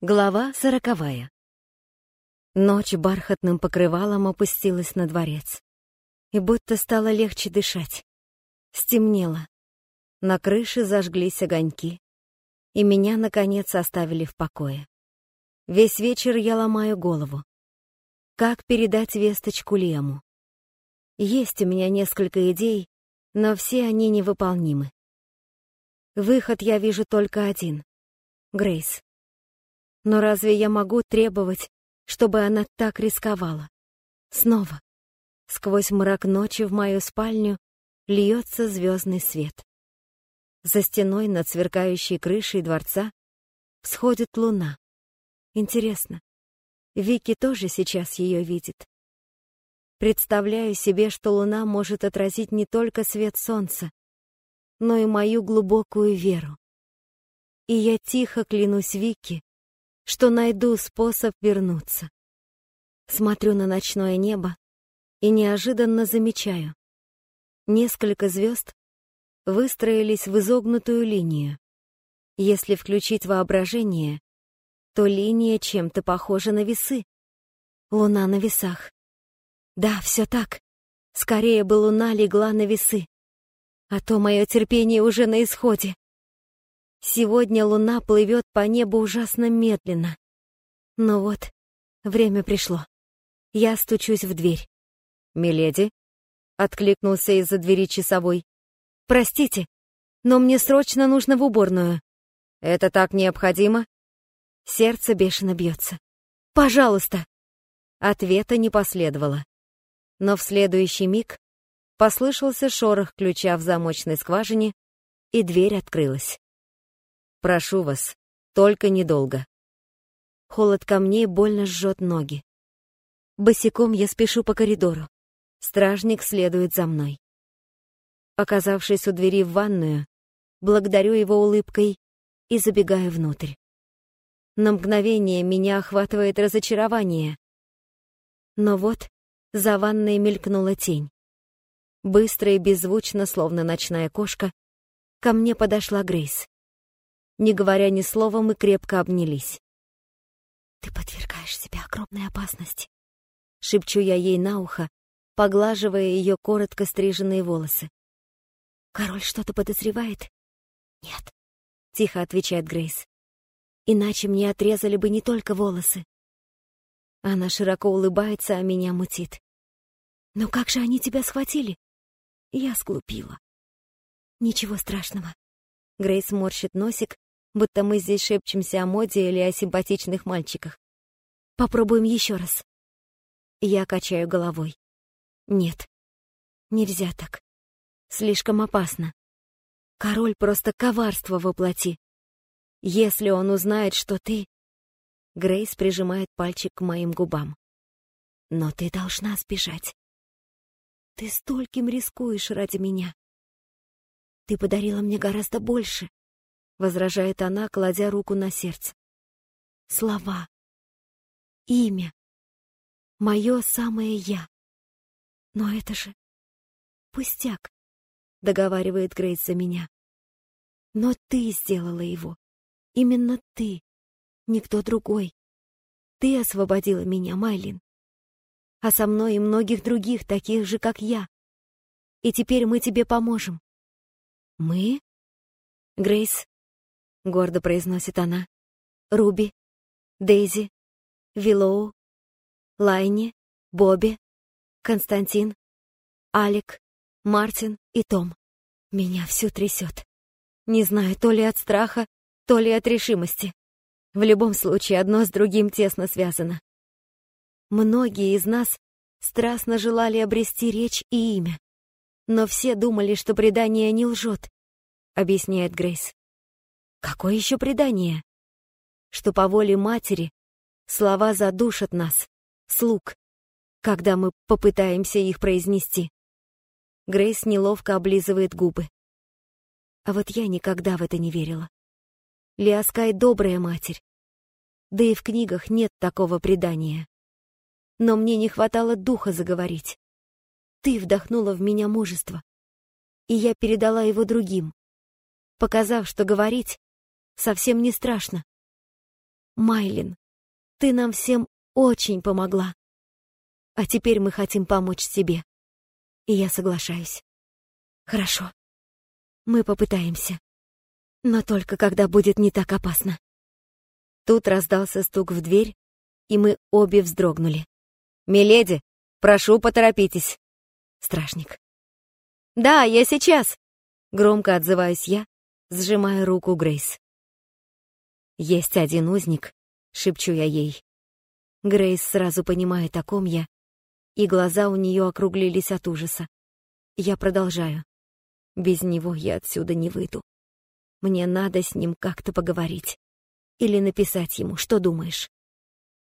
Глава сороковая. Ночь бархатным покрывалом опустилась на дворец. И будто стало легче дышать. Стемнело. На крыше зажглись огоньки. И меня, наконец, оставили в покое. Весь вечер я ломаю голову. Как передать весточку Лему? Есть у меня несколько идей, но все они невыполнимы. Выход я вижу только один. Грейс. Но разве я могу требовать, чтобы она так рисковала? Снова. Сквозь мрак ночи в мою спальню льется звездный свет. За стеной над сверкающей крышей дворца всходит луна. Интересно, Вики тоже сейчас ее видит? Представляю себе, что луна может отразить не только свет солнца, но и мою глубокую веру. И я тихо клянусь Вики, что найду способ вернуться. Смотрю на ночное небо и неожиданно замечаю. Несколько звезд выстроились в изогнутую линию. Если включить воображение, то линия чем-то похожа на весы. Луна на весах. Да, все так. Скорее бы луна легла на весы. А то мое терпение уже на исходе. Сегодня луна плывет по небу ужасно медленно. Но вот, время пришло. Я стучусь в дверь. «Миледи?» — откликнулся из-за двери часовой. «Простите, но мне срочно нужно в уборную». «Это так необходимо?» Сердце бешено бьется. «Пожалуйста!» Ответа не последовало. Но в следующий миг послышался шорох ключа в замочной скважине, и дверь открылась. Прошу вас, только недолго. Холод камней больно жжет ноги. Босиком я спешу по коридору. Стражник следует за мной. Оказавшись у двери в ванную, благодарю его улыбкой и забегаю внутрь. На мгновение меня охватывает разочарование. Но вот за ванной мелькнула тень. Быстро и беззвучно, словно ночная кошка, ко мне подошла Грейс. Не говоря ни слова, мы крепко обнялись. «Ты подвергаешь себя огромной опасности», — шепчу я ей на ухо, поглаживая ее коротко стриженные волосы. «Король что-то подозревает?» «Нет», — тихо отвечает Грейс. «Иначе мне отрезали бы не только волосы». Она широко улыбается, а меня мутит. «Но как же они тебя схватили?» Я сглупила. «Ничего страшного». Грейс морщит носик, будто мы здесь шепчемся о моде или о симпатичных мальчиках. Попробуем еще раз. Я качаю головой. Нет, нельзя так. Слишком опасно. Король просто коварство воплоти. Если он узнает, что ты... Грейс прижимает пальчик к моим губам. Но ты должна сбежать. Ты стольким рискуешь ради меня. Ты подарила мне гораздо больше, — возражает она, кладя руку на сердце. Слова. Имя. Мое самое я. Но это же пустяк, — договаривает Грейс за меня. Но ты сделала его. Именно ты. Никто другой. Ты освободила меня, Майлин. А со мной и многих других, таких же, как я. И теперь мы тебе поможем. Мы? Грейс — гордо произносит она. Руби, Дейзи, Виллоу, Лайни, Бобби, Константин, Алик, Мартин и Том. Меня всю трясет. Не знаю, то ли от страха, то ли от решимости. В любом случае, одно с другим тесно связано. Многие из нас страстно желали обрести речь и имя. Но все думали, что предание не лжет, объясняет Грейс. Какое еще предание? Что по воле матери слова задушат нас, слуг, когда мы попытаемся их произнести. Грейс неловко облизывает губы. А вот я никогда в это не верила. Лиаскай добрая матерь. Да и в книгах нет такого предания. Но мне не хватало духа заговорить. Ты вдохнула в меня мужество, и я передала его другим, показав, что говорить совсем не страшно. Майлин, ты нам всем очень помогла. А теперь мы хотим помочь тебе. И я соглашаюсь. Хорошо. Мы попытаемся. Но только когда будет не так опасно. Тут раздался стук в дверь, и мы обе вздрогнули. «Миледи, прошу, поторопитесь!» Страшник. «Да, я сейчас!» Громко отзываюсь я, сжимая руку Грейс. «Есть один узник», — шепчу я ей. Грейс сразу понимает, о ком я, и глаза у нее округлились от ужаса. Я продолжаю. Без него я отсюда не выйду. Мне надо с ним как-то поговорить. Или написать ему, что думаешь.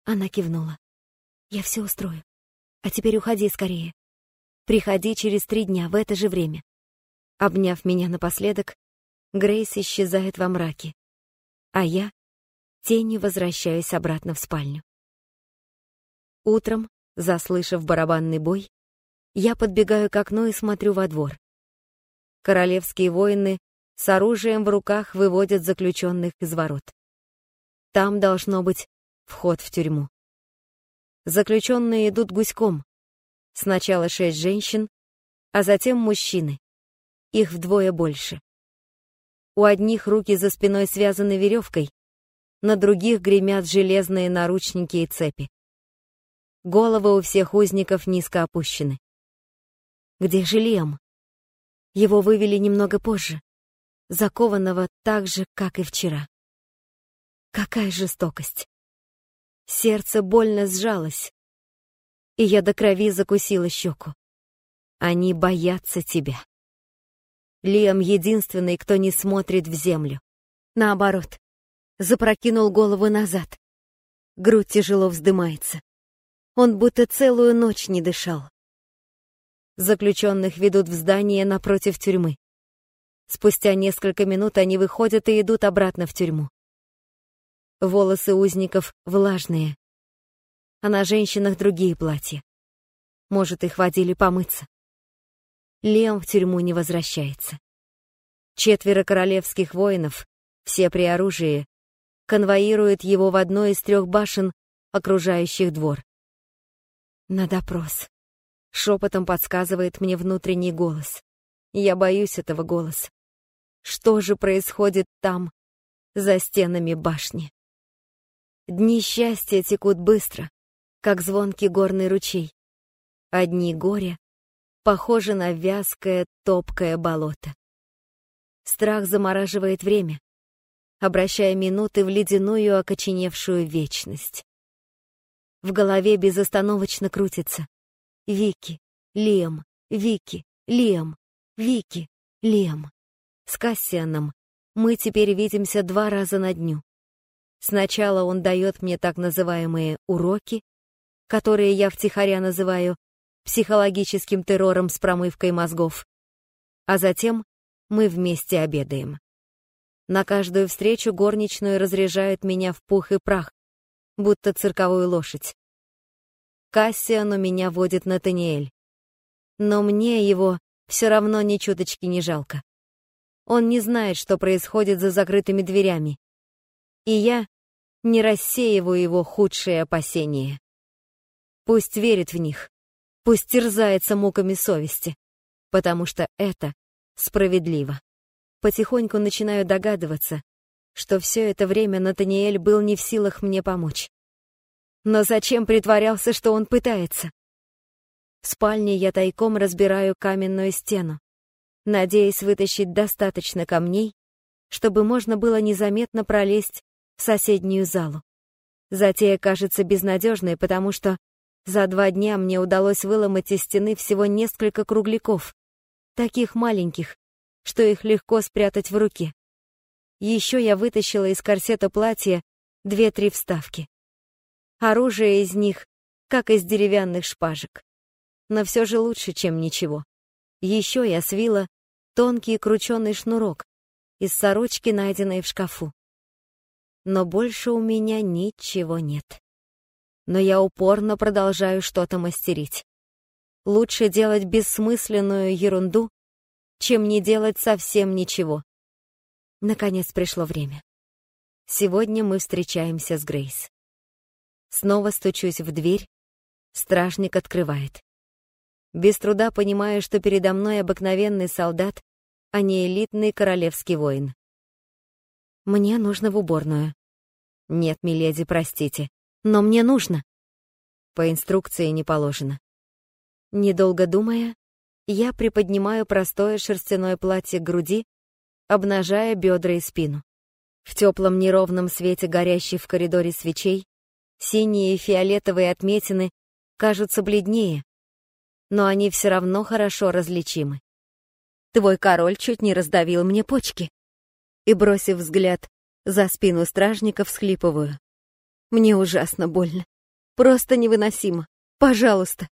Она кивнула. Я все устрою. А теперь уходи скорее. Приходи через три дня в это же время. Обняв меня напоследок, Грейс исчезает во мраке, а я тенью возвращаюсь обратно в спальню. Утром, заслышав барабанный бой, я подбегаю к окну и смотрю во двор. Королевские воины с оружием в руках выводят заключенных из ворот. Там должно быть вход в тюрьму. Заключенные идут гуськом. Сначала шесть женщин, а затем мужчины. Их вдвое больше. У одних руки за спиной связаны веревкой, на других гремят железные наручники и цепи. Головы у всех узников низко опущены. Где же Лем? Его вывели немного позже, закованного так же, как и вчера. Какая жестокость! Сердце больно сжалось, и я до крови закусила щеку. Они боятся тебя. Лиам единственный, кто не смотрит в землю. Наоборот, запрокинул голову назад. Грудь тяжело вздымается. Он будто целую ночь не дышал. Заключенных ведут в здание напротив тюрьмы. Спустя несколько минут они выходят и идут обратно в тюрьму. Волосы узников влажные, а на женщинах другие платья. Может, их водили помыться. Лем в тюрьму не возвращается. Четверо королевских воинов, все при оружии, конвоируют его в одной из трех башен, окружающих двор. На допрос. Шепотом подсказывает мне внутренний голос. Я боюсь этого голоса. Что же происходит там, за стенами башни? Дни счастья текут быстро, как звонкий горный ручей. Одни горя похожи на вязкое, топкое болото. Страх замораживает время, обращая минуты в ледяную окоченевшую вечность. В голове безостановочно крутится. Вики, Лем, Вики, Лем, Вики, Лем. С Кассианом мы теперь видимся два раза на дню. Сначала он дает мне так называемые уроки, которые я втихаря называю психологическим террором с промывкой мозгов. А затем мы вместе обедаем. На каждую встречу горничную разряжают меня в пух и прах, будто цирковую лошадь. Кассиану меня водит Натаниэль. Но мне его все равно ни чуточки не жалко. Он не знает, что происходит за закрытыми дверями. И я не рассеиваю его худшие опасения. Пусть верит в них, пусть терзается муками совести, потому что это справедливо. Потихоньку начинаю догадываться, что все это время Натаниэль был не в силах мне помочь. Но зачем притворялся, что он пытается? В спальне я тайком разбираю каменную стену, надеясь вытащить достаточно камней, чтобы можно было незаметно пролезть в соседнюю залу. Затея кажется безнадежной, потому что за два дня мне удалось выломать из стены всего несколько кругляков, таких маленьких, что их легко спрятать в руке. Еще я вытащила из корсета платья две-три вставки. Оружие из них, как из деревянных шпажек. Но все же лучше, чем ничего. Еще я свила тонкий крученый шнурок из сорочки, найденной в шкафу. Но больше у меня ничего нет. Но я упорно продолжаю что-то мастерить. Лучше делать бессмысленную ерунду, чем не делать совсем ничего. Наконец пришло время. Сегодня мы встречаемся с Грейс. Снова стучусь в дверь, стражник открывает. Без труда понимаю, что передо мной обыкновенный солдат, а не элитный королевский воин. Мне нужно в уборную. Нет, миледи, простите, но мне нужно. По инструкции не положено. Недолго думая, я приподнимаю простое шерстяное платье к груди, обнажая бедра и спину. В теплом неровном свете горящей в коридоре свечей синие и фиолетовые отметины кажутся бледнее, но они все равно хорошо различимы. Твой король чуть не раздавил мне почки. И, бросив взгляд за спину стражника, всхлипываю. Мне ужасно больно. Просто невыносимо. Пожалуйста.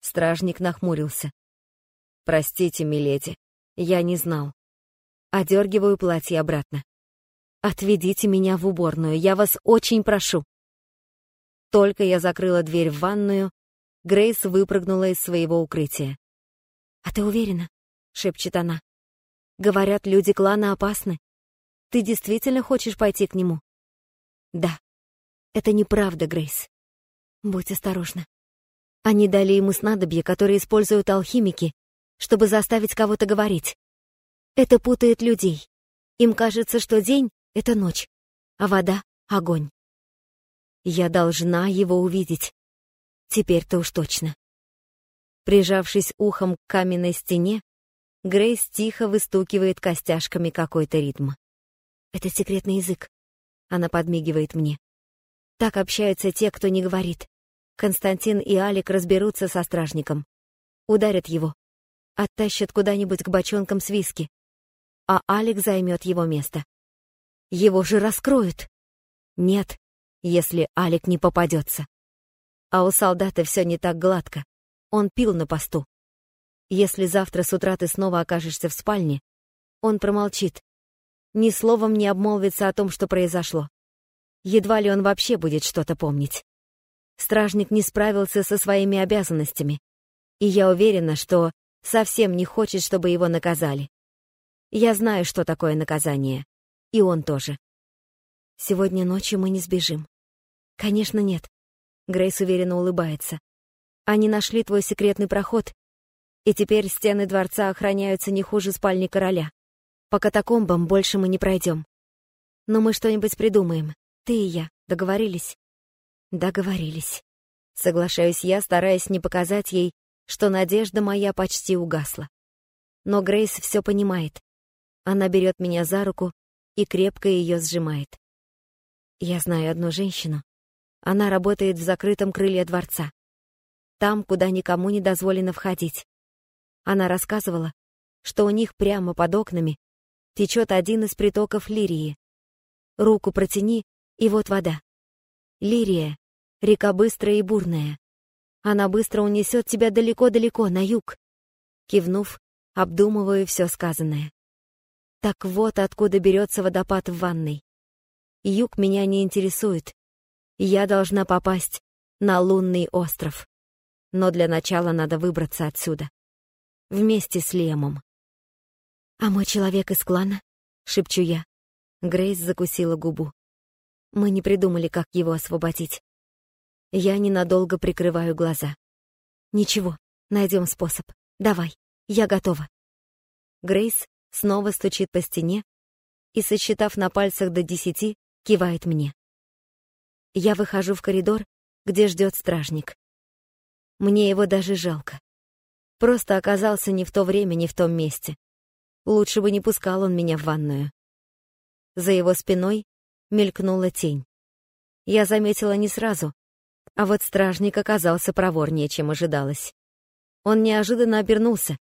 Стражник нахмурился. Простите, миледи, я не знал. Одергиваю платье обратно. Отведите меня в уборную, я вас очень прошу. Только я закрыла дверь в ванную, Грейс выпрыгнула из своего укрытия. «А ты уверена?» — шепчет она. «Говорят, люди клана опасны. Ты действительно хочешь пойти к нему?» «Да. Это неправда, Грейс. Будь осторожна. Они дали ему снадобье, которое используют алхимики, чтобы заставить кого-то говорить. Это путает людей. Им кажется, что день — это ночь, а вода — огонь. Я должна его увидеть. Теперь-то уж точно. Прижавшись ухом к каменной стене, Грейс тихо выстукивает костяшками какой-то ритм. Это секретный язык. Она подмигивает мне. Так общаются те, кто не говорит. Константин и Алик разберутся со стражником. Ударят его. Оттащат куда-нибудь к бочонкам с виски. А Алик займет его место. Его же раскроют. Нет, если Алик не попадется. А у солдата все не так гладко. Он пил на посту. Если завтра с утра ты снова окажешься в спальне, он промолчит. Ни словом не обмолвится о том, что произошло. Едва ли он вообще будет что-то помнить. Стражник не справился со своими обязанностями, и я уверена, что совсем не хочет, чтобы его наказали. Я знаю, что такое наказание, и он тоже. Сегодня ночью мы не сбежим. Конечно, нет. Грейс уверенно улыбается. Они нашли твой секретный проход, и теперь стены дворца охраняются не хуже спальни короля. По катакомбам больше мы не пройдем. Но мы что-нибудь придумаем. Ты и я. Договорились? Договорились. Соглашаюсь я, стараясь не показать ей, что надежда моя почти угасла. Но Грейс все понимает. Она берет меня за руку и крепко ее сжимает. Я знаю одну женщину, она работает в закрытом крыле дворца. Там, куда никому не дозволено входить. Она рассказывала, что у них прямо под окнами течет один из притоков Лирии. Руку протяни, и вот вода. Лирия — река быстрая и бурная. Она быстро унесет тебя далеко-далеко, на юг. Кивнув, обдумываю все сказанное. Так вот откуда берется водопад в ванной. Юг меня не интересует. Я должна попасть на лунный остров. Но для начала надо выбраться отсюда. Вместе с Лемом. «А мой человек из клана?» — шепчу я. Грейс закусила губу. Мы не придумали, как его освободить. Я ненадолго прикрываю глаза. «Ничего, найдем способ. Давай, я готова». Грейс снова стучит по стене и, сосчитав на пальцах до десяти, кивает мне. Я выхожу в коридор, где ждет стражник. Мне его даже жалко. Просто оказался не в то время, не в том месте. Лучше бы не пускал он меня в ванную. За его спиной мелькнула тень. Я заметила не сразу, а вот стражник оказался проворнее, чем ожидалось. Он неожиданно обернулся,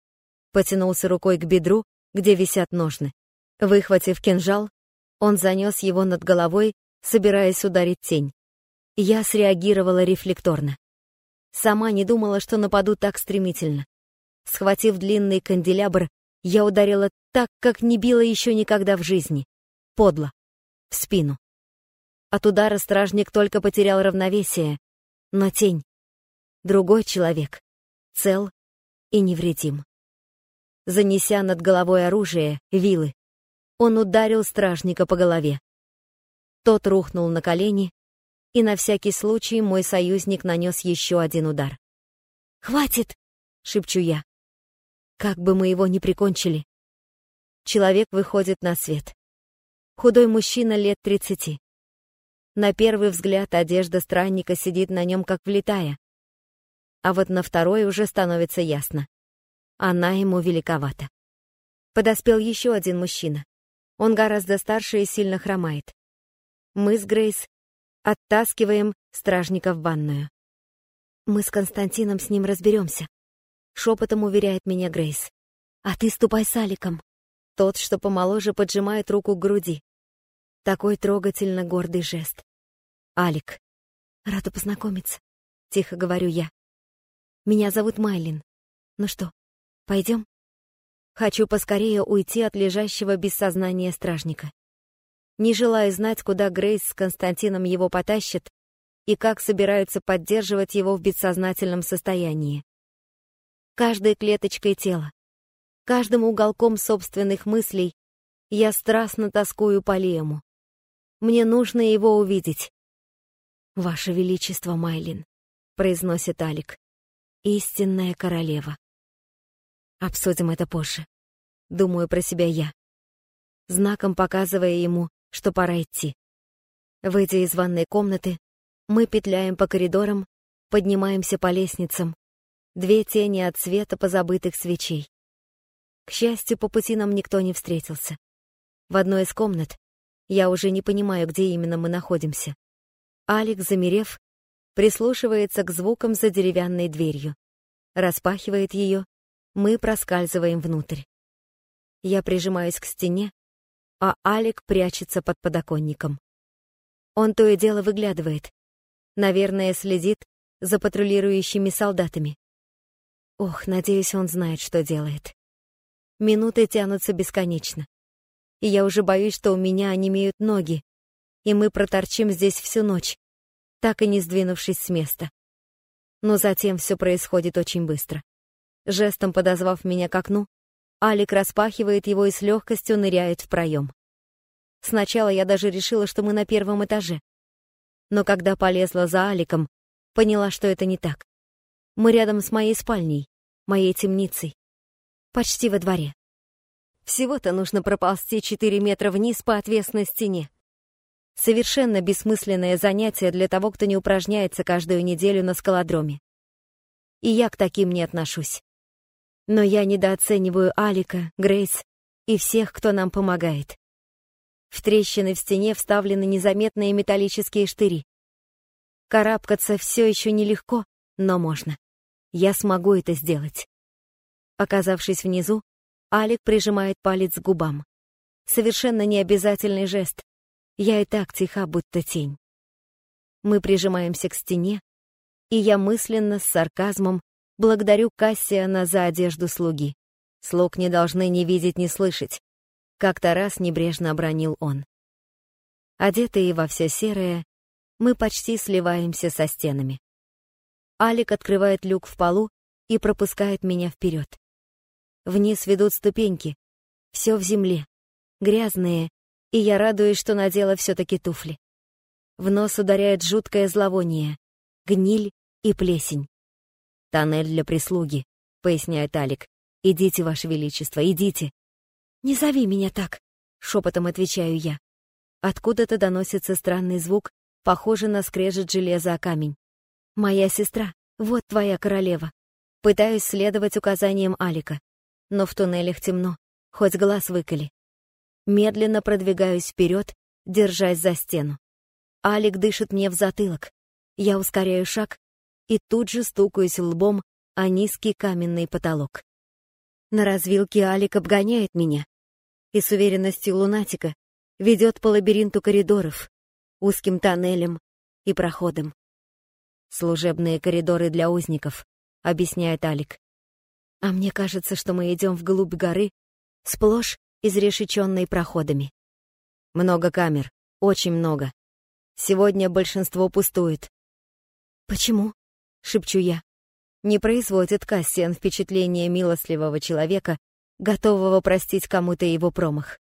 потянулся рукой к бедру, где висят ножны. Выхватив кинжал, он занес его над головой, собираясь ударить тень. Я среагировала рефлекторно. Сама не думала, что нападу так стремительно. Схватив длинный канделябр, я ударила так, как не била еще никогда в жизни. Подло. В спину. От удара стражник только потерял равновесие, но тень. Другой человек. Цел и невредим. Занеся над головой оружие, вилы, он ударил стражника по голове. Тот рухнул на колени, и на всякий случай мой союзник нанес еще один удар. «Хватит!» — шепчу я. Как бы мы его ни прикончили. Человек выходит на свет. Худой мужчина лет тридцати. На первый взгляд одежда странника сидит на нем как влитая. А вот на второй уже становится ясно. Она ему великовата. Подоспел еще один мужчина. Он гораздо старше и сильно хромает. Мы с Грейс оттаскиваем стражника в ванную. Мы с Константином с ним разберемся. Шепотом уверяет меня Грейс. А ты ступай с Аликом. Тот, что помоложе, поджимает руку к груди. Такой трогательно гордый жест. Алик. Рада познакомиться. Тихо говорю я. Меня зовут Майлин. Ну что, пойдем? Хочу поскорее уйти от лежащего без сознания стражника. Не желаю знать, куда Грейс с Константином его потащит и как собираются поддерживать его в бессознательном состоянии. Каждой клеточкой тела, каждым уголком собственных мыслей я страстно тоскую по Лему. Мне нужно его увидеть. «Ваше Величество, Майлин», — произносит Алик, — «истинная королева». Обсудим это позже. Думаю про себя я. Знаком показывая ему, что пора идти. Выйдя из ванной комнаты, мы петляем по коридорам, поднимаемся по лестницам. Две тени от света позабытых свечей. К счастью, по пути нам никто не встретился. В одной из комнат, я уже не понимаю, где именно мы находимся, Алекс, замерев, прислушивается к звукам за деревянной дверью. Распахивает ее мы проскальзываем внутрь. Я прижимаюсь к стене, а Алик прячется под подоконником. Он то и дело выглядывает. Наверное, следит за патрулирующими солдатами. Ох, надеюсь, он знает, что делает. Минуты тянутся бесконечно. И я уже боюсь, что у меня онемеют ноги, и мы проторчим здесь всю ночь, так и не сдвинувшись с места. Но затем все происходит очень быстро. Жестом подозвав меня к окну, Алик распахивает его и с легкостью ныряет в проем. Сначала я даже решила, что мы на первом этаже. Но когда полезла за Аликом, поняла, что это не так. Мы рядом с моей спальней, моей темницей. Почти во дворе. Всего-то нужно проползти 4 метра вниз по отвесной стене. Совершенно бессмысленное занятие для того, кто не упражняется каждую неделю на скалодроме. И я к таким не отношусь. Но я недооцениваю Алика, Грейс и всех, кто нам помогает. В трещины в стене вставлены незаметные металлические штыри. Карабкаться все еще нелегко, но можно. Я смогу это сделать. Оказавшись внизу, Алик прижимает палец к губам. Совершенно необязательный жест. Я и так тиха, будто тень. Мы прижимаемся к стене, и я мысленно с сарказмом Благодарю Кассиана за одежду слуги. Слуг не должны ни видеть, ни слышать. Как-то раз небрежно обронил он. Одетые во все серое, мы почти сливаемся со стенами. Алик открывает люк в полу и пропускает меня вперед. Вниз ведут ступеньки, все в земле, грязные, и я радуюсь, что надела все-таки туфли. В нос ударяет жуткое зловоние, гниль и плесень. «Тоннель для прислуги», — поясняет Алик. «Идите, Ваше Величество, идите». «Не зови меня так», — шепотом отвечаю я. Откуда-то доносится странный звук, похожий на скрежет железа о камень. «Моя сестра, вот твоя королева». Пытаюсь следовать указаниям Алика, но в туннелях темно, хоть глаз выколи. Медленно продвигаюсь вперед, держась за стену. Алик дышит мне в затылок. Я ускоряю шаг, и тут же стукаюсь лбом о низкий каменный потолок. На развилке Алик обгоняет меня и с уверенностью лунатика ведет по лабиринту коридоров, узким тоннелем и проходом. «Служебные коридоры для узников», — объясняет Алик. А мне кажется, что мы идем вглубь горы, сплошь изрешеченной проходами. Много камер, очень много. Сегодня большинство пустует. Почему? — шепчу я. Не производит Кассиан впечатление милостливого человека, готового простить кому-то его промах.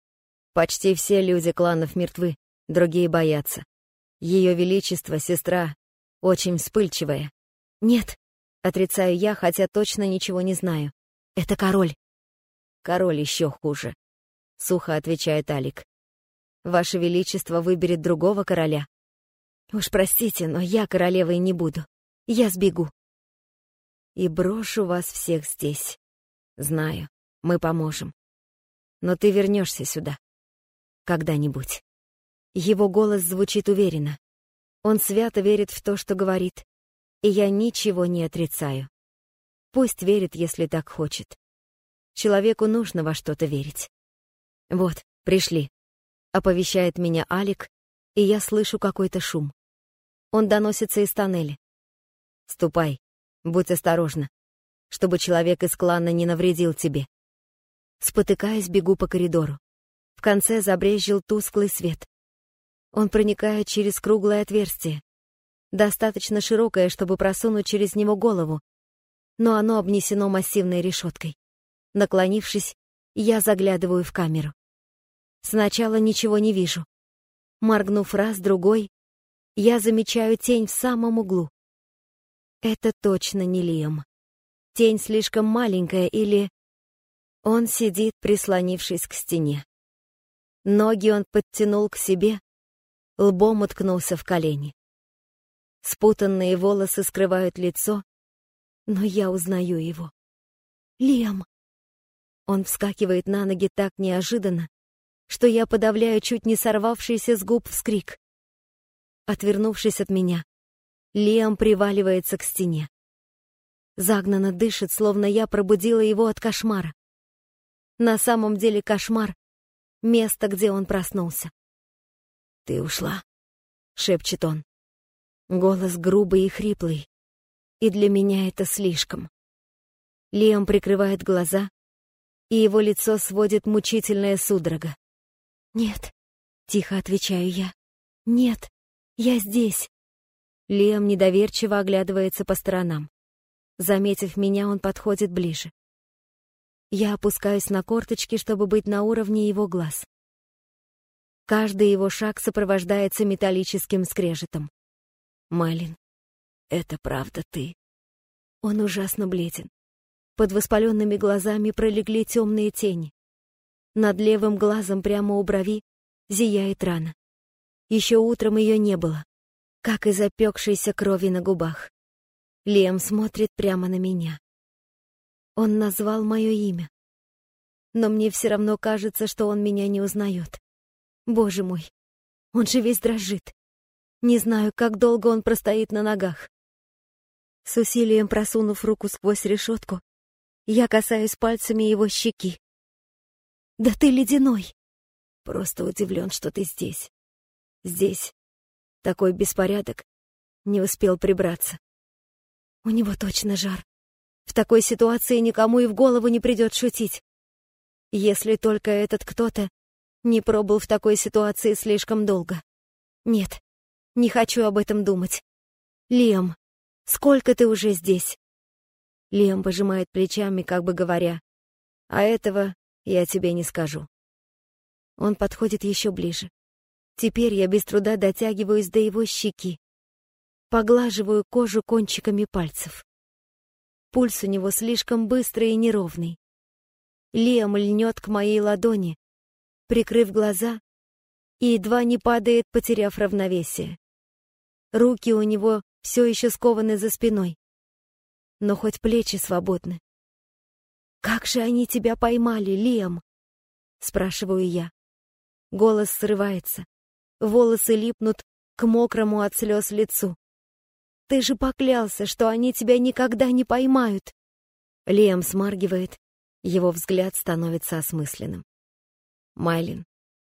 Почти все люди кланов мертвы, Другие боятся. Ее Величество, сестра, очень вспыльчивая. Нет, отрицаю я, хотя точно ничего не знаю. Это король. Король еще хуже. Сухо отвечает Алик. Ваше Величество выберет другого короля. Уж простите, но я королевой не буду. Я сбегу. И брошу вас всех здесь. Знаю, мы поможем. Но ты вернешься сюда. Когда-нибудь. Его голос звучит уверенно. Он свято верит в то, что говорит. И я ничего не отрицаю. Пусть верит, если так хочет. Человеку нужно во что-то верить. Вот, пришли. Оповещает меня Алик, и я слышу какой-то шум. Он доносится из тоннеля. Ступай, будь осторожна, чтобы человек из клана не навредил тебе. Спотыкаясь, бегу по коридору. В конце забрезжил тусклый свет. Он проникает через круглое отверстие, достаточно широкое, чтобы просунуть через него голову, но оно обнесено массивной решеткой. Наклонившись, я заглядываю в камеру. Сначала ничего не вижу. Моргнув раз, другой, я замечаю тень в самом углу. Это точно не Лиам. Тень слишком маленькая или... Он сидит, прислонившись к стене. Ноги он подтянул к себе, лбом уткнулся в колени. Спутанные волосы скрывают лицо, но я узнаю его. Лиам. Он вскакивает на ноги так неожиданно, что я подавляю чуть не сорвавшийся с губ вскрик. Отвернувшись от меня, Лиам приваливается к стене. Загнанно дышит, словно я пробудила его от кошмара. На самом деле кошмар — место, где он проснулся. «Ты ушла?» — шепчет он. Голос грубый и хриплый, и для меня это слишком. Лиам прикрывает глаза, и его лицо сводит мучительная судорога. «Нет», — тихо отвечаю я, — «нет, я здесь». Лиам недоверчиво оглядывается по сторонам. Заметив меня, он подходит ближе. Я опускаюсь на корточки, чтобы быть на уровне его глаз. Каждый его шаг сопровождается металлическим скрежетом. Малин, это правда ты. Он ужасно бледен. Под воспаленными глазами пролегли темные тени. Над левым глазом прямо у брови зияет рана. Еще утром ее не было, как и запекшейся крови на губах. Лем смотрит прямо на меня. Он назвал мое имя. Но мне все равно кажется, что он меня не узнает. Боже мой, он же весь дрожит. Не знаю, как долго он простоит на ногах. С усилием просунув руку сквозь решетку, я касаюсь пальцами его щеки. «Да ты ледяной!» Просто удивлен, что ты здесь. Здесь такой беспорядок. Не успел прибраться. У него точно жар. В такой ситуации никому и в голову не придет шутить. Если только этот кто-то не пробыл в такой ситуации слишком долго. Нет, не хочу об этом думать. Лем, сколько ты уже здесь? Лем пожимает плечами, как бы говоря, а этого я тебе не скажу. Он подходит еще ближе. Теперь я без труда дотягиваюсь до его щеки. Поглаживаю кожу кончиками пальцев. Пульс у него слишком быстрый и неровный. Лиам льнет к моей ладони, прикрыв глаза, и едва не падает, потеряв равновесие. Руки у него все еще скованы за спиной, но хоть плечи свободны. «Как же они тебя поймали, Лиам?» — спрашиваю я. Голос срывается, волосы липнут к мокрому от слез лицу. Ты же поклялся, что они тебя никогда не поймают. Лиам смаргивает, его взгляд становится осмысленным. Майлин,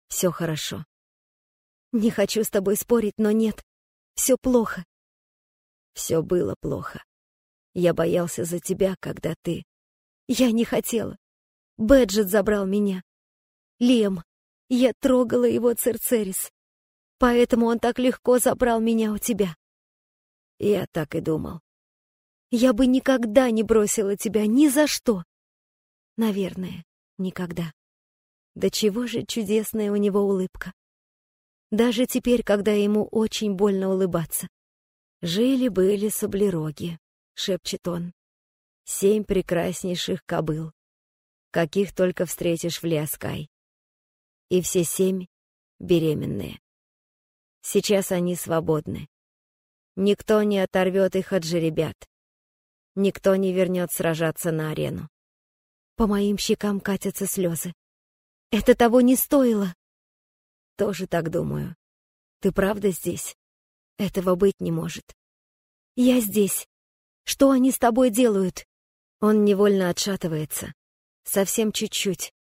все хорошо. Не хочу с тобой спорить, но нет, все плохо. Все было плохо. Я боялся за тебя, когда ты... Я не хотела. Бэджет забрал меня. Лем, я трогала его Церцерис. Поэтому он так легко забрал меня у тебя. Я так и думал. Я бы никогда не бросила тебя ни за что. Наверное, никогда. Да чего же чудесная у него улыбка. Даже теперь, когда ему очень больно улыбаться. «Жили-были соблероги», — шепчет он. «Семь прекраснейших кобыл, каких только встретишь в Лиаскай. И все семь беременные. Сейчас они свободны. Никто не оторвет их от жеребят. Никто не вернет сражаться на арену. По моим щекам катятся слезы. Это того не стоило. Тоже так думаю. Ты правда здесь? Этого быть не может. Я здесь. Что они с тобой делают? Он невольно отшатывается. Совсем чуть-чуть.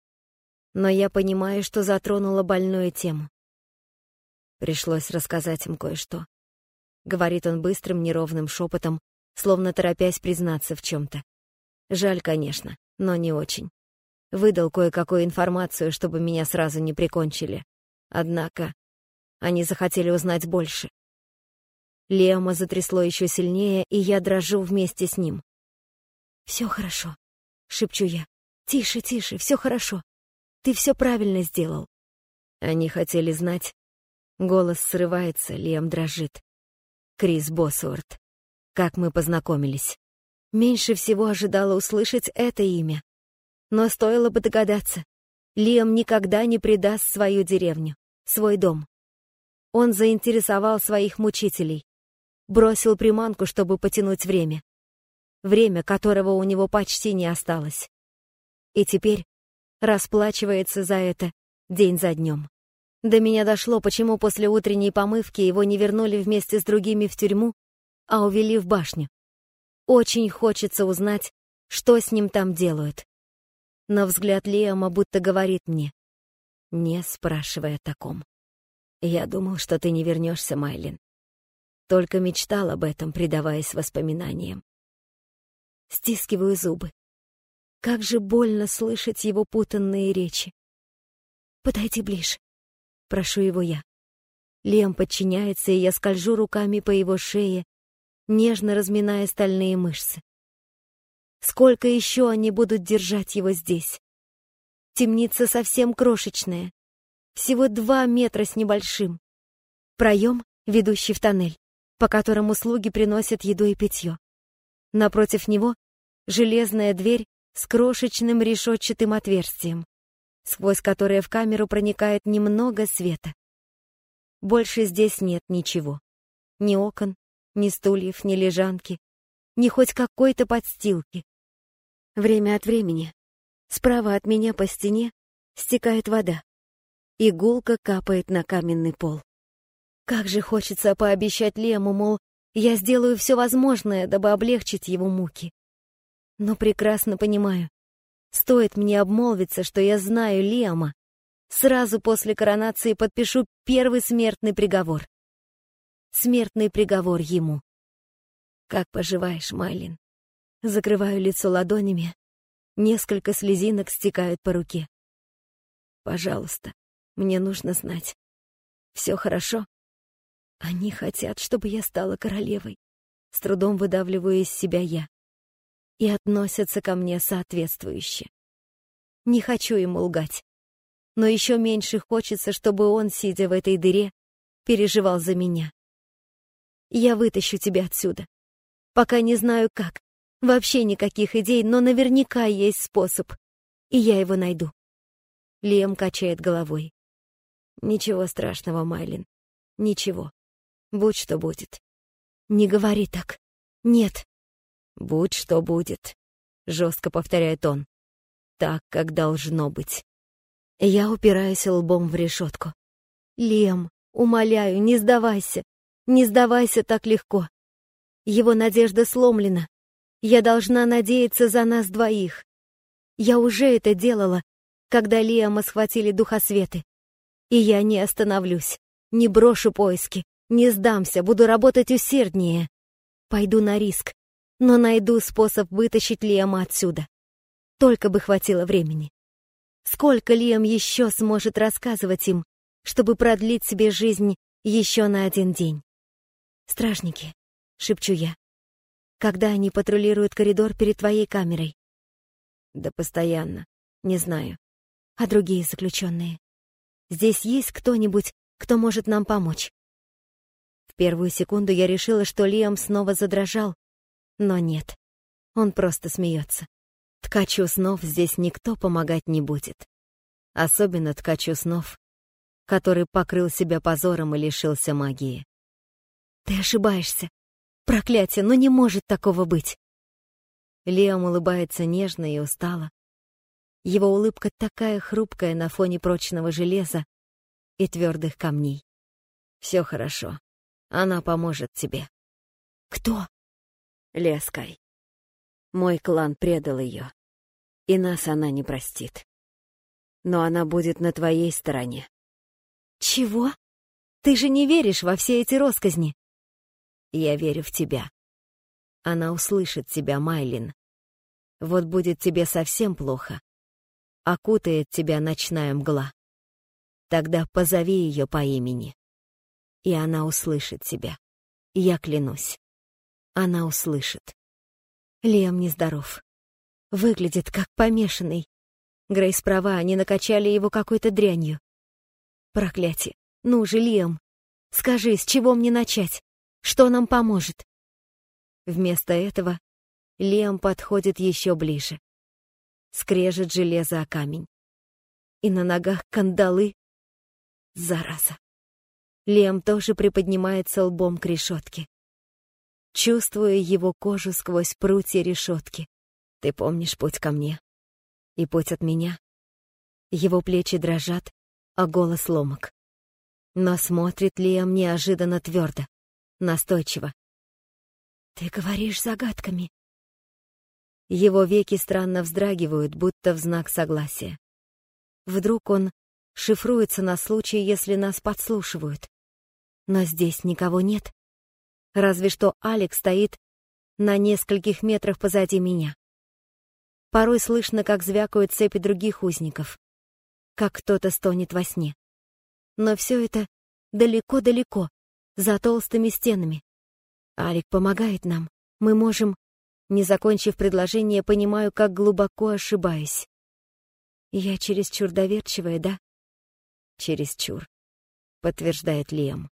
Но я понимаю, что затронула больную тему. Пришлось рассказать им кое-что. Говорит он быстрым, неровным шепотом, словно торопясь признаться в чем-то. Жаль, конечно, но не очень. Выдал кое-какую информацию, чтобы меня сразу не прикончили. Однако они захотели узнать больше. Леома затрясло еще сильнее, и я дрожу вместе с ним. «Все хорошо», — шепчу я. «Тише, тише, все хорошо. Ты все правильно сделал». Они хотели знать. Голос срывается, Лем дрожит. Крис Босуорт. Как мы познакомились. Меньше всего ожидала услышать это имя. Но стоило бы догадаться. Лиам никогда не предаст свою деревню, свой дом. Он заинтересовал своих мучителей. Бросил приманку, чтобы потянуть время. Время, которого у него почти не осталось. И теперь расплачивается за это день за днем. До меня дошло, почему после утренней помывки его не вернули вместе с другими в тюрьму, а увели в башню. Очень хочется узнать, что с ним там делают. Но взгляд Лиама будто говорит мне, не спрашивая о таком. Я думал, что ты не вернешься, Майлин. Только мечтал об этом, предаваясь воспоминаниям. Стискиваю зубы. Как же больно слышать его путанные речи. «Подойди ближе», — прошу его я. Лем подчиняется, и я скольжу руками по его шее, нежно разминая стальные мышцы. Сколько еще они будут держать его здесь? Темница совсем крошечная, всего два метра с небольшим. Проем, ведущий в тоннель, по которому слуги приносят еду и питье. Напротив него железная дверь с крошечным решетчатым отверстием, сквозь которое в камеру проникает немного света. Больше здесь нет ничего. Ни окон, ни стульев, ни лежанки, ни хоть какой-то подстилки. Время от времени справа от меня по стене стекает вода. Игулка капает на каменный пол. Как же хочется пообещать Лему, мол, я сделаю все возможное, дабы облегчить его муки. Но прекрасно понимаю, стоит мне обмолвиться, что я знаю Лема, сразу после коронации подпишу первый смертный приговор смертный приговор ему. «Как поживаешь, Майлин?» Закрываю лицо ладонями, несколько слезинок стекают по руке. «Пожалуйста, мне нужно знать. Все хорошо?» Они хотят, чтобы я стала королевой. С трудом выдавливаю из себя я. И относятся ко мне соответствующе. Не хочу ему лгать. Но еще меньше хочется, чтобы он, сидя в этой дыре, переживал за меня. Я вытащу тебя отсюда. Пока не знаю как. Вообще никаких идей, но наверняка есть способ. И я его найду. Лем качает головой. Ничего страшного, Майлин. Ничего. Будь что будет. Не говори так. Нет. Будь что будет. Жестко повторяет он. Так, как должно быть. Я упираюсь лбом в решетку. Лем, умоляю, не сдавайся. Не сдавайся так легко. Его надежда сломлена. Я должна надеяться за нас двоих. Я уже это делала, когда Лиама схватили духосветы. И я не остановлюсь, не брошу поиски, не сдамся, буду работать усерднее. Пойду на риск, но найду способ вытащить Лиама отсюда. Только бы хватило времени. Сколько Лиам еще сможет рассказывать им, чтобы продлить себе жизнь еще на один день? «Стражники», — шепчу я. «Когда они патрулируют коридор перед твоей камерой?» «Да постоянно. Не знаю. А другие заключенные? Здесь есть кто-нибудь, кто может нам помочь. В первую секунду я решила, что Лиам снова задрожал, но нет, он просто смеется. Ткачу снов здесь никто помогать не будет. Особенно ткачу снов, который покрыл себя позором и лишился магии. Ты ошибаешься. Проклятие, но не может такого быть. Лиам улыбается нежно и устало. Его улыбка такая хрупкая на фоне прочного железа и твердых камней. Все хорошо. Она поможет тебе. Кто? Лескай. Мой клан предал ее, и нас она не простит. Но она будет на твоей стороне. Чего? Ты же не веришь во все эти росказни. Я верю в тебя. Она услышит тебя, Майлин. Вот будет тебе совсем плохо. Окутает тебя ночная мгла. Тогда позови ее по имени. И она услышит тебя. Я клянусь. Она услышит. Лем нездоров. Выглядит как помешанный. Грейс права, они накачали его какой-то дрянью. Проклятие. Ну же, Лем, скажи, с чего мне начать? Что нам поможет? Вместо этого Лем подходит еще ближе. Скрежет железо о камень. И на ногах кандалы. Зараза. Лем тоже приподнимается лбом к решетке. Чувствуя его кожу сквозь прутья решетки. Ты помнишь путь ко мне? И путь от меня? Его плечи дрожат, а голос ломок. Но смотрит Лиам неожиданно твердо, настойчиво. «Ты говоришь загадками». Его веки странно вздрагивают, будто в знак согласия. Вдруг он шифруется на случай, если нас подслушивают. Но здесь никого нет. Разве что Алекс стоит на нескольких метрах позади меня. Порой слышно, как звякают цепи других узников, как кто-то стонет во сне. Но все это далеко-далеко, за толстыми стенами. Алик помогает нам. Мы можем... Не закончив предложение, понимаю, как глубоко ошибаюсь. Я чересчур доверчивая, да? Чересчур, подтверждает Лиам.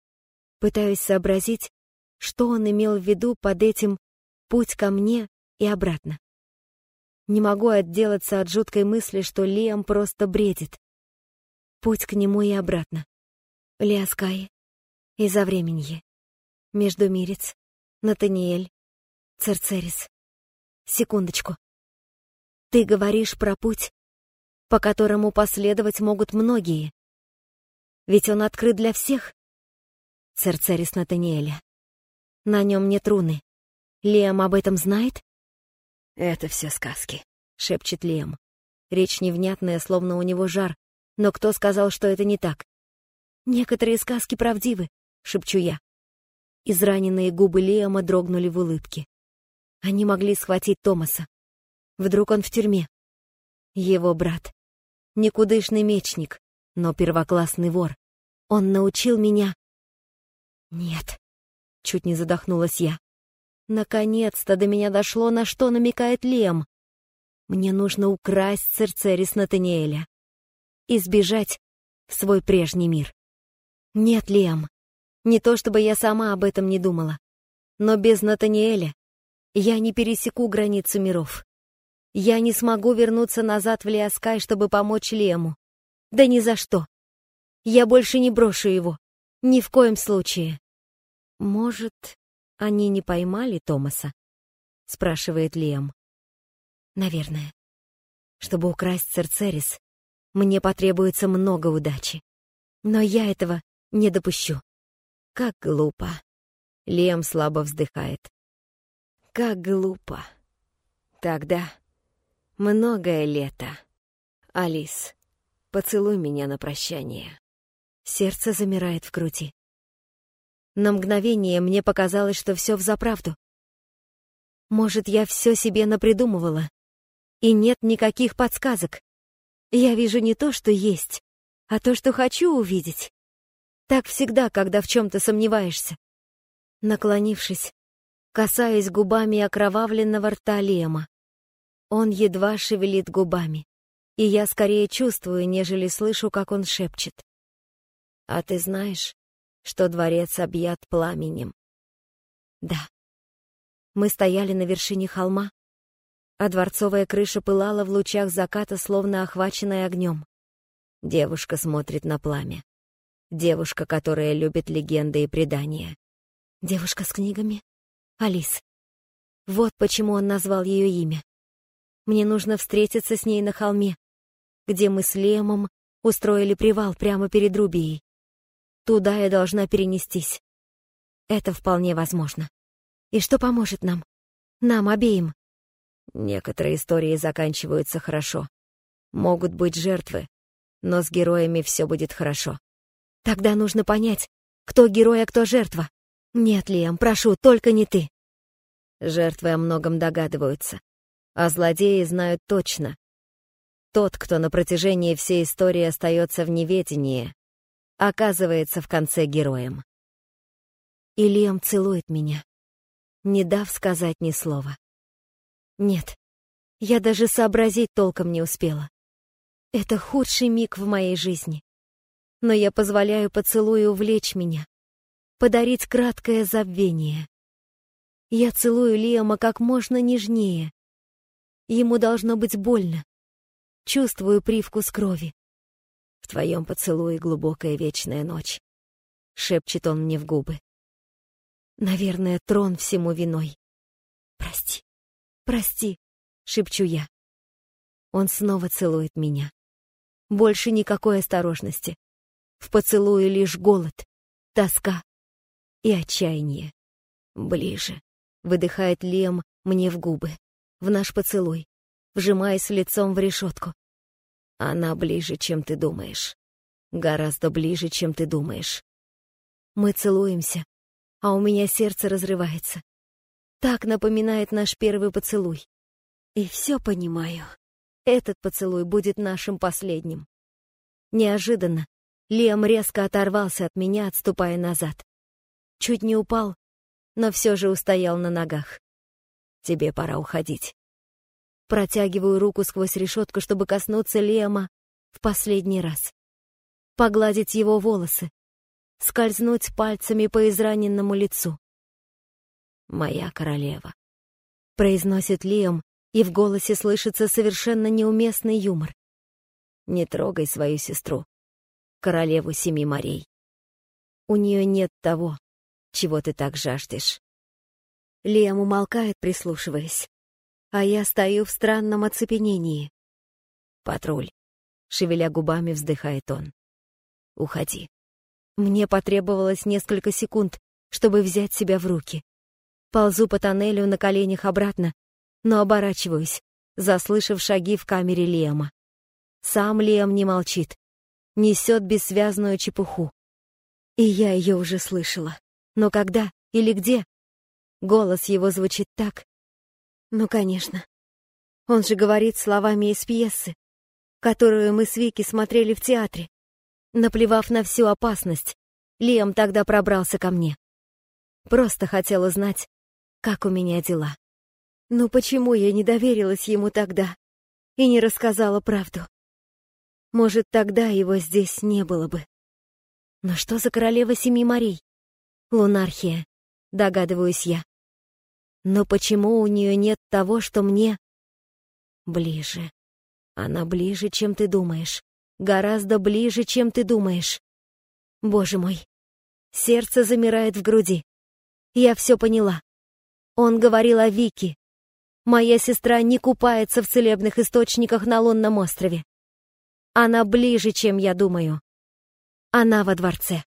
Пытаюсь сообразить, что он имел в виду под этим «путь ко мне» и обратно. Не могу отделаться от жуткой мысли, что Лиам просто бредит. Путь к нему и обратно. Лиаскай и Завременье. Междумирец. Натаниэль. Церцерис. Секундочку. Ты говоришь про путь, по которому последовать могут многие. Ведь он открыт для всех. Церцерис Натаниэля. На нем нет руны. Лиам об этом знает? Это все сказки, шепчет Лиам. Речь невнятная, словно у него жар, но кто сказал, что это не так? Некоторые сказки правдивы, шепчу я. Израненные губы Лиама дрогнули в улыбке. Они могли схватить Томаса. Вдруг он в тюрьме. Его брат. Никудышный мечник, но первоклассный вор. Он научил меня... Нет. Чуть не задохнулась я. Наконец-то до меня дошло, на что намекает Лем. Мне нужно украсть Церцерис Натаниэля. И сбежать в свой прежний мир. Нет, Лем. Не то чтобы я сама об этом не думала. Но без Натаниэля я не пересеку границу миров. Я не смогу вернуться назад в Лиаскай, чтобы помочь Лему. Да ни за что. Я больше не брошу его. Ни в коем случае. Может, они не поймали Томаса? Спрашивает Лем. Наверное. Чтобы украсть Церцерис, мне потребуется много удачи. Но я этого не допущу. Как глупо. Лем слабо вздыхает. Как глупо. Тогда многое лето. Алис, поцелуй меня на прощание. Сердце замирает в груди. На мгновение мне показалось, что все взаправду. Может, я все себе напридумывала, и нет никаких подсказок. Я вижу не то, что есть, а то, что хочу увидеть. Так всегда, когда в чем-то сомневаешься. Наклонившись, касаясь губами окровавленного рта Лема. Он едва шевелит губами, и я скорее чувствую, нежели слышу, как он шепчет. А ты знаешь, что дворец объят пламенем? Да. Мы стояли на вершине холма, а дворцовая крыша пылала в лучах заката, словно охваченная огнем. Девушка смотрит на пламя. Девушка, которая любит легенды и предания. Девушка с книгами? Алис. Вот почему он назвал ее имя. Мне нужно встретиться с ней на холме, где мы с Лемом устроили привал прямо перед Рубией. Туда я должна перенестись. Это вполне возможно. И что поможет нам? Нам обеим. Некоторые истории заканчиваются хорошо. Могут быть жертвы, но с героями все будет хорошо. Тогда нужно понять, кто герой, а кто жертва. Нет, Лиам, прошу, только не ты. Жертвы о многом догадываются, а злодеи знают точно. Тот, кто на протяжении всей истории остается в неведении, оказывается в конце героем. И Лиам целует меня, не дав сказать ни слова. Нет, я даже сообразить толком не успела. Это худший миг в моей жизни. Но я позволяю поцелую увлечь меня, подарить краткое забвение. Я целую Лиама как можно нежнее. Ему должно быть больно. Чувствую привкус крови. В твоем поцелуе глубокая вечная ночь. Шепчет он мне в губы. Наверное, трон всему виной. Прости, прости, шепчу я. Он снова целует меня. Больше никакой осторожности. В поцелуе лишь голод, тоска и отчаяние. Ближе, выдыхает Лем мне в губы, в наш поцелуй, вжимаясь лицом в решетку. Она ближе, чем ты думаешь. Гораздо ближе, чем ты думаешь. Мы целуемся, а у меня сердце разрывается. Так напоминает наш первый поцелуй. И все понимаю. Этот поцелуй будет нашим последним. Неожиданно Лиам резко оторвался от меня, отступая назад. Чуть не упал, но все же устоял на ногах. «Тебе пора уходить». Протягиваю руку сквозь решетку, чтобы коснуться Лиама в последний раз. Погладить его волосы, скользнуть пальцами по израненному лицу. «Моя королева», — произносит Лиам, и в голосе слышится совершенно неуместный юмор. «Не трогай свою сестру, королеву Семи морей. У нее нет того, чего ты так жаждешь». Лиам умолкает, прислушиваясь, а я стою в странном оцепенении. «Патруль», — шевеля губами, вздыхает он. «Уходи». Мне потребовалось несколько секунд, чтобы взять себя в руки. Ползу по тоннелю на коленях обратно, но оборачиваюсь, заслышав шаги в камере Лема. Сам Лем не молчит, несет бессвязную чепуху. И я ее уже слышала. Но когда или где? Голос его звучит так. Ну, конечно. Он же говорит словами из пьесы, которую мы с Вики смотрели в театре. Наплевав на всю опасность, Лем тогда пробрался ко мне. Просто хотел узнать, как у меня дела. Но почему я не доверилась ему тогда и не рассказала правду? Может, тогда его здесь не было бы. Но что за королева Семи морей? Лунархия, догадываюсь я. Но почему у нее нет того, что мне... Ближе. Она ближе, чем ты думаешь. Гораздо ближе, чем ты думаешь. Боже мой. Сердце замирает в груди. Я все поняла. Он говорил о Вике, Моя сестра не купается в целебных источниках на лунном острове. Она ближе, чем я думаю. Она во дворце.